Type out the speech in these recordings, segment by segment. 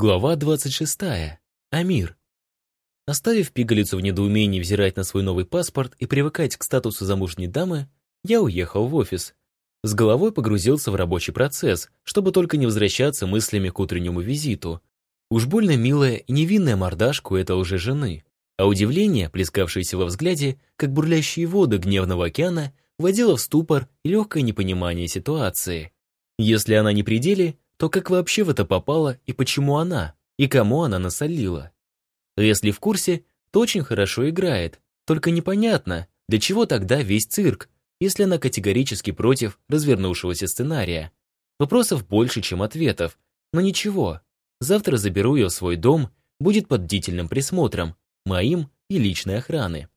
Глава 26. Амир. Оставив пигалицу в недоумении взирать на свой новый паспорт и привыкать к статусу замужней дамы, я уехал в офис. С головой погрузился в рабочий процесс, чтобы только не возвращаться мыслями к утреннему визиту. Уж больно милая и невинная мордашка у этой уже жены. А удивление, плескавшееся во взгляде, как бурлящие воды гневного океана, вводило в ступор и легкое непонимание ситуации. Если она не при деле, то как вообще в это попала и почему она, и кому она насолила? Если в курсе, то очень хорошо играет, только непонятно, для чего тогда весь цирк, если она категорически против развернувшегося сценария. Вопросов больше, чем ответов, но ничего. Завтра заберу ее в свой дом, будет под бдительным присмотром, моим и личной охраны.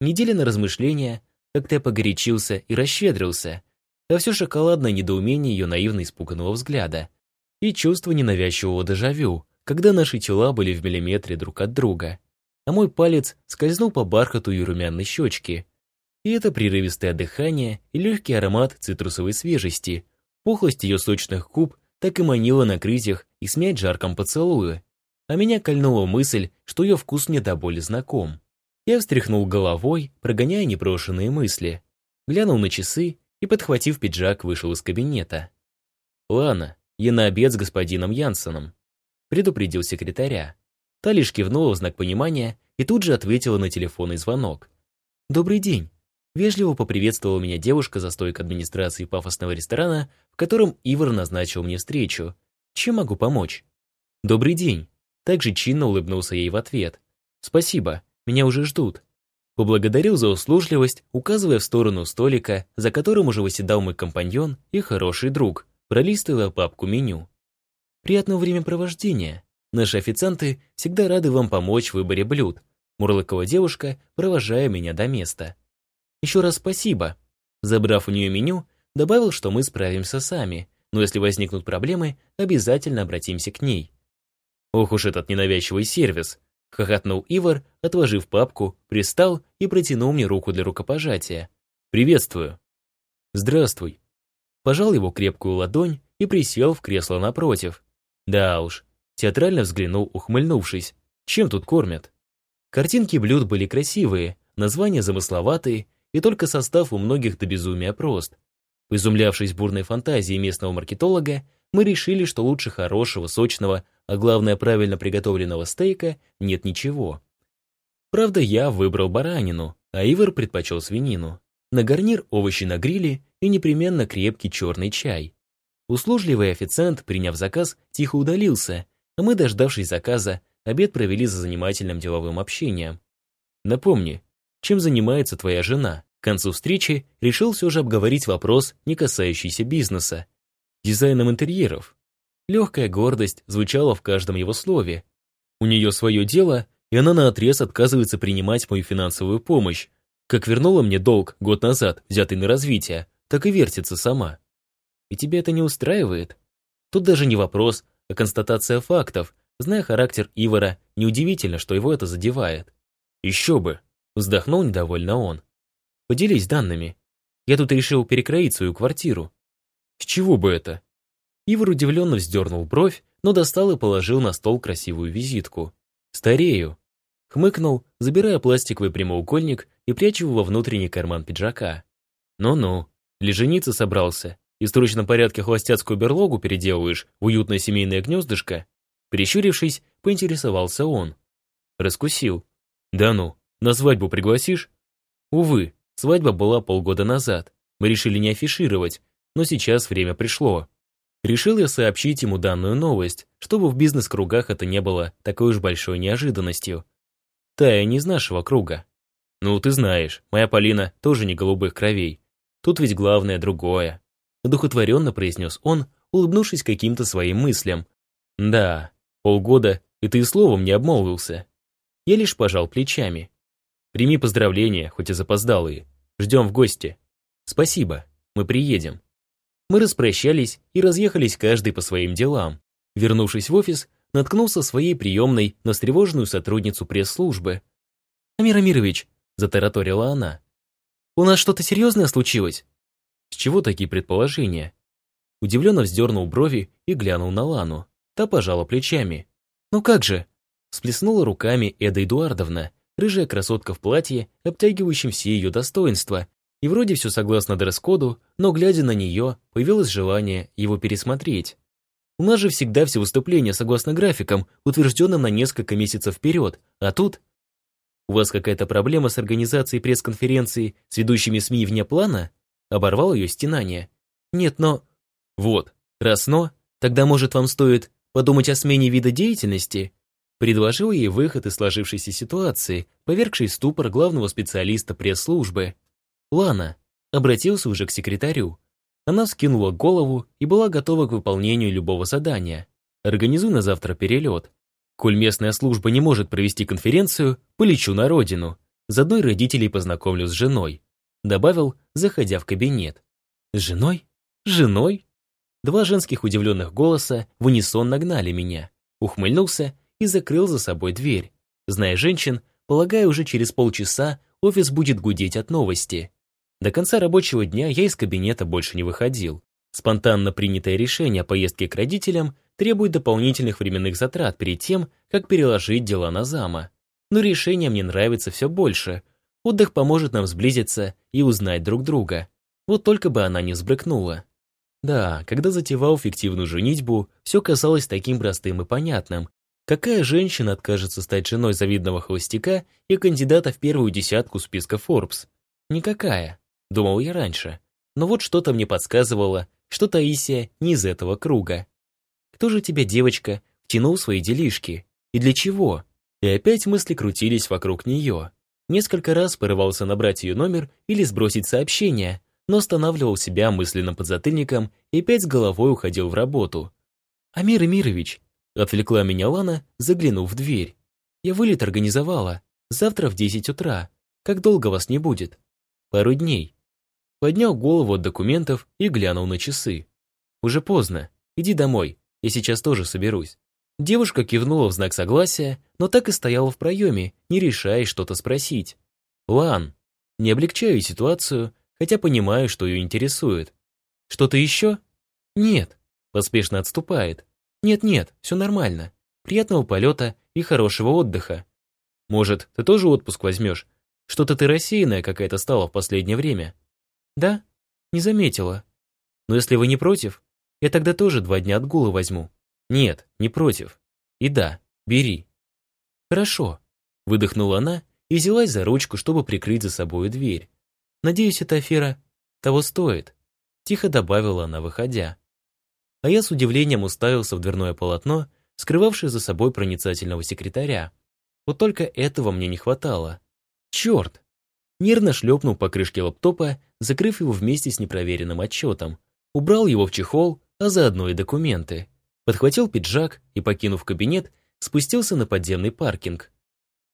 Неделя на размышления, как-то я погорячился и расщедрился, а все шоколадное недоумение ее наивно испуганного взгляда и чувство ненавязчивого дежавю, когда наши тела были в миллиметре друг от друга, а мой палец скользнул по бархату ее румяной щечки. И это прерывистое дыхание и легкий аромат цитрусовой свежести, пухлость ее сочных губ так и манила накрыть их и смять жарком поцелую. А меня кольнула мысль, что ее вкус мне до боли знаком. Я встряхнул головой, прогоняя непрошенные мысли. Глянул на часы и, подхватив пиджак, вышел из кабинета. «Лана, я на обед с господином Янсеном», предупредил секретаря. Та лишь кивнула в знак понимания и тут же ответила на телефонный звонок. «Добрый день». Вежливо поприветствовала меня девушка за стойкой администрации пафосного ресторана, в котором Ивар назначил мне встречу. «Чем могу помочь?» «Добрый день». Также чинно улыбнулся ей в ответ. «Спасибо, меня уже ждут». Поблагодарил за услужливость, указывая в сторону столика, за которым уже восседал мой компаньон и хороший друг, пролистывая папку меню. «Приятного времяпровождения. Наши официанты всегда рады вам помочь в выборе блюд», мурлыкала девушка, провожая меня до места. «Еще раз спасибо». Забрав у нее меню, добавил, что мы справимся сами, но если возникнут проблемы, обязательно обратимся к ней. Ох уж этот ненавязчивый сервис, Хохотнул Ивар, отложив папку, пристал и протянул мне руку для рукопожатия. «Приветствую». «Здравствуй». Пожал его крепкую ладонь и присел в кресло напротив. Да уж, театрально взглянул, ухмыльнувшись. Чем тут кормят? Картинки блюд были красивые, названия замысловатые, и только состав у многих до безумия прост. Изумлявшись бурной фантазией местного маркетолога, мы решили, что лучше хорошего, сочного, а главное правильно приготовленного стейка нет ничего. Правда, я выбрал баранину, а Ивар предпочел свинину. На гарнир овощи на гриле и непременно крепкий черный чай. Услужливый официант, приняв заказ, тихо удалился, а мы, дождавшись заказа, обед провели за занимательным деловым общением. Напомни, чем занимается твоя жена? К концу встречи решил все же обговорить вопрос, не касающийся бизнеса. Дизайном интерьеров. Легкая гордость звучала в каждом его слове. У нее свое дело, и она наотрез отказывается принимать мою финансовую помощь. Как вернула мне долг год назад, взятый на развитие, так и вертится сама. И тебя это не устраивает? Тут даже не вопрос, а констатация фактов. Зная характер Ивара, неудивительно, что его это задевает. Еще бы, вздохнул недовольно он. Поделись данными. Я тут решил перекроить свою квартиру. С чего бы это? Ивар удивленно вздернул бровь, но достал и положил на стол красивую визитку. «Старею!» Хмыкнул, забирая пластиковый прямоугольник и прячу его во внутренний карман пиджака. «Ну-ну, для жениться собрался. И в срочном порядке холостяцкую берлогу переделываешь в уютное семейное гнездышко?» Прищурившись, поинтересовался он. Раскусил. «Да ну, на свадьбу пригласишь?» Увы, свадьба была полгода назад. Мы решили не афишировать, но сейчас время пришло. Решил я сообщить ему данную новость, чтобы в бизнес-кругах это не было такой уж большой неожиданностью. Тая не из нашего круга. Ну, ты знаешь, моя Полина тоже не голубых кровей. Тут ведь главное другое. Духотворенно произнес он, улыбнувшись каким-то своим мыслям. Да, полгода, и ты и словом не обмолвился. Я лишь пожал плечами. Прими поздравления, хоть и запоздалые. Ждем в гости. Спасибо, мы приедем. Мы распрощались и разъехались каждый по своим делам. Вернувшись в офис, наткнулся своей приемной на встревоженную сотрудницу пресс-службы. «Амир Амирович», — затараторила она, — «у нас что-то серьезное случилось?» «С чего такие предположения?» Удивленно вздернул брови и глянул на Лану. Та пожала плечами. «Ну как же?» Сплеснула руками Эда Эдуардовна, рыжая красотка в платье, обтягивающем все ее достоинства, и вроде все согласно дресс-коду, но, глядя на нее, появилось желание его пересмотреть. У нас же всегда все выступления согласно графикам, утвержденным на несколько месяцев вперед, а тут... У вас какая-то проблема с организацией пресс-конференции с ведущими СМИ вне плана? Оборвал ее стенание. Нет, но... Вот, раз но, тогда, может, вам стоит подумать о смене вида деятельности? Предложил ей выход из сложившейся ситуации, повергший ступор главного специалиста пресс-службы. Лана обратился уже к секретарю. Она скинула голову и была готова к выполнению любого задания. Организуй на завтра перелет. Коль местная служба не может провести конференцию, полечу на родину. Заодно и родителей познакомлю с женой. Добавил, заходя в кабинет. С женой? Женой? Два женских удивленных голоса в унисон нагнали меня. Ухмыльнулся и закрыл за собой дверь. Зная женщин, полагаю, уже через полчаса офис будет гудеть от новости. До конца рабочего дня я из кабинета больше не выходил. Спонтанно принятое решение о поездке к родителям требует дополнительных временных затрат перед тем, как переложить дела на зама. Но решение мне нравится все больше. Отдых поможет нам сблизиться и узнать друг друга. Вот только бы она не взбрыкнула. Да, когда затевал фиктивную женитьбу, все казалось таким простым и понятным, Какая женщина откажется стать женой завидного холостяка и кандидата в первую десятку списка Forbes? Никакая, думал я раньше. Но вот что-то мне подсказывало, что Таисия не из этого круга. Кто же тебя, девочка, втянул в свои делишки? И для чего? И опять мысли крутились вокруг нее. Несколько раз порывался набрать ее номер или сбросить сообщение, но останавливал себя мысленным подзатыльником и опять с головой уходил в работу. «Амир Эмирович, Отвлекла меня Лана, заглянув в дверь. «Я вылет организовала. Завтра в 10 утра. Как долго вас не будет?» «Пару дней». Поднял голову от документов и глянул на часы. «Уже поздно. Иди домой. Я сейчас тоже соберусь». Девушка кивнула в знак согласия, но так и стояла в проеме, не решая что-то спросить. «Лан, не облегчаю ситуацию, хотя понимаю, что ее интересует. Что-то еще?» «Нет», поспешно отступает. «Нет-нет, все нормально. Приятного полета и хорошего отдыха. Может, ты тоже отпуск возьмешь? Что-то ты рассеянная какая-то стала в последнее время». «Да? Не заметила. Но если вы не против, я тогда тоже два дня отгула возьму». «Нет, не против. И да, бери». «Хорошо», — выдохнула она и взялась за ручку, чтобы прикрыть за собой дверь. «Надеюсь, эта афера того стоит», — тихо добавила она, выходя а я с удивлением уставился в дверное полотно, скрывавшее за собой проницательного секретаря. Вот только этого мне не хватало. Черт! Нервно шлепнул по крышке лаптопа, закрыв его вместе с непроверенным отчетом. Убрал его в чехол, а заодно и документы. Подхватил пиджак и, покинув кабинет, спустился на подземный паркинг.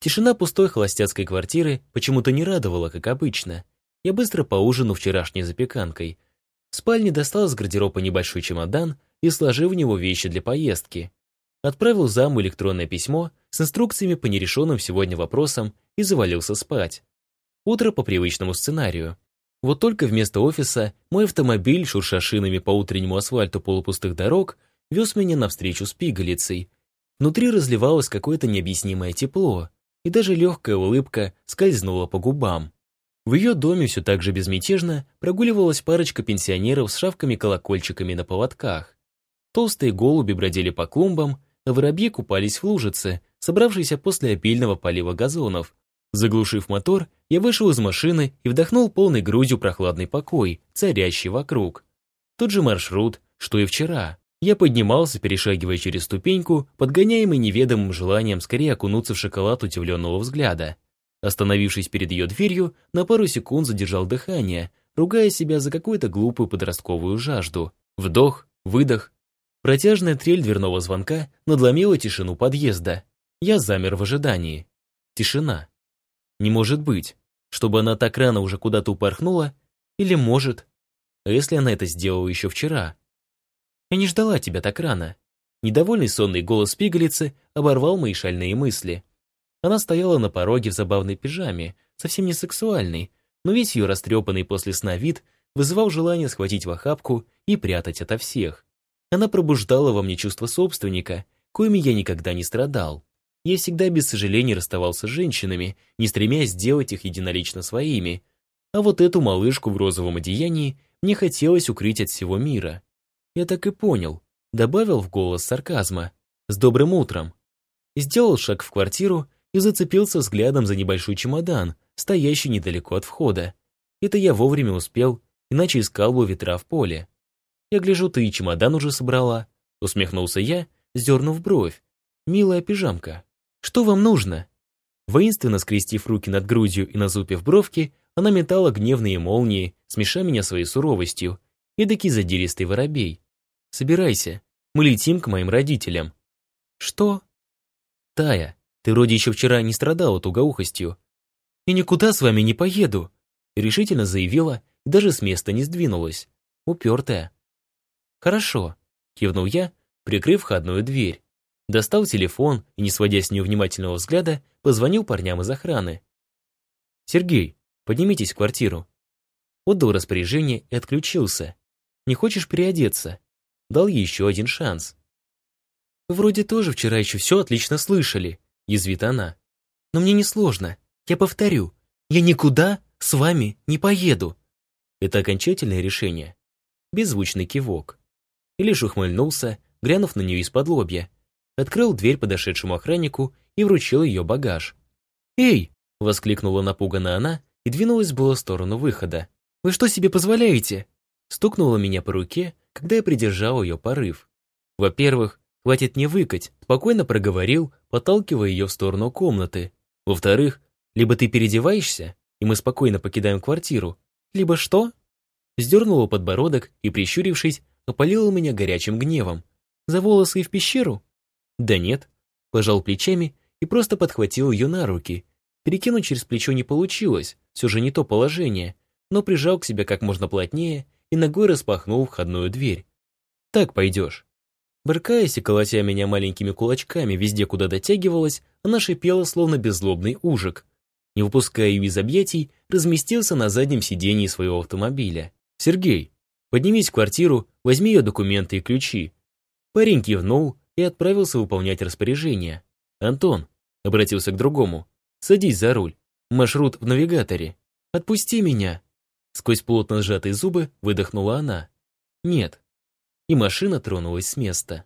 Тишина пустой холостяцкой квартиры почему-то не радовала, как обычно. Я быстро поужинал вчерашней запеканкой, в спальне достал из гардероба небольшой чемодан и сложил в него вещи для поездки. Отправил заму электронное письмо с инструкциями по нерешенным сегодня вопросам и завалился спать. Утро по привычному сценарию. Вот только вместо офиса мой автомобиль, шурша шинами по утреннему асфальту полупустых дорог, вез меня навстречу с пигалицей. Внутри разливалось какое-то необъяснимое тепло, и даже легкая улыбка скользнула по губам. В ее доме все так же безмятежно прогуливалась парочка пенсионеров с шавками-колокольчиками на поводках. Толстые голуби бродили по клумбам, а воробьи купались в лужице, собравшейся после обильного полива газонов. Заглушив мотор, я вышел из машины и вдохнул полной грудью прохладный покой, царящий вокруг. Тот же маршрут, что и вчера. Я поднимался, перешагивая через ступеньку, подгоняемый неведомым желанием скорее окунуться в шоколад удивленного взгляда. Остановившись перед ее дверью, на пару секунд задержал дыхание, ругая себя за какую-то глупую подростковую жажду. Вдох, выдох. Протяжная трель дверного звонка надломила тишину подъезда. Я замер в ожидании. Тишина. Не может быть, чтобы она так рано уже куда-то упорхнула, или может. А если она это сделала еще вчера? Я не ждала тебя так рано. Недовольный сонный голос пигалицы оборвал мои шальные мысли. Она стояла на пороге в забавной пижаме, совсем не сексуальной, но весь ее растрепанный после сна вид вызывал желание схватить в охапку и прятать ото всех. Она пробуждала во мне чувство собственника, коими я никогда не страдал. Я всегда без сожалений расставался с женщинами, не стремясь сделать их единолично своими. А вот эту малышку в розовом одеянии мне хотелось укрыть от всего мира. Я так и понял. Добавил в голос сарказма. «С добрым утром!» Сделал шаг в квартиру и зацепился взглядом за небольшой чемодан, стоящий недалеко от входа. Это я вовремя успел, иначе искал бы ветра в поле. «Я гляжу, ты и чемодан уже собрала», — усмехнулся я, сдернув бровь. «Милая пижамка, что вам нужно?» Воинственно скрестив руки над грудью и назупив бровки, она метала гневные молнии, смеша меня своей суровостью. Эдакий задиристый воробей. «Собирайся, мы летим к моим родителям». «Что?» «Тая, ты вроде еще вчера не страдала тугоухостью». «И никуда с вами не поеду», решительно заявила и даже с места не сдвинулась. Упертая. «Хорошо», кивнул я, прикрыв входную дверь. Достал телефон и, не сводя с нее внимательного взгляда, позвонил парням из охраны. «Сергей, поднимитесь в квартиру». Отдал распоряжение и отключился. «Не хочешь переодеться?» Дал ей еще один шанс. «Вроде тоже вчера еще все отлично слышали», — язвит она. «Но мне несложно. Я повторю. Я никуда с вами не поеду». Это окончательное решение. Беззвучный кивок. И лишь ухмыльнулся, глянув на нее из-под лобья. Открыл дверь подошедшему охраннику и вручил ее багаж. «Эй!» — воскликнула напуганно она и двинулась было в сторону выхода. «Вы что себе позволяете?» Стукнула меня по руке, когда я придержал ее порыв. Во-первых, хватит не выкать, спокойно проговорил, подталкивая ее в сторону комнаты. Во-вторых, либо ты переодеваешься, и мы спокойно покидаем квартиру, либо что? Сдернула подбородок и, прищурившись, опалила меня горячим гневом. За волосы и в пещеру? Да нет. Пожал плечами и просто подхватил ее на руки. Перекинуть через плечо не получилось, все же не то положение, но прижал к себе как можно плотнее и ногой распахнул входную дверь. «Так пойдешь». Брыкаясь и колотя меня маленькими кулачками везде, куда дотягивалась, она шипела, словно беззлобный ужик. Не выпуская ее из объятий, разместился на заднем сидении своего автомобиля. «Сергей, поднимись в квартиру, возьми ее документы и ключи». Парень кивнул и отправился выполнять распоряжение. «Антон», — обратился к другому, — «садись за руль. Маршрут в навигаторе. Отпусти меня». Сквозь плотно сжатые зубы выдохнула она. «Нет». И машина тронулась с места.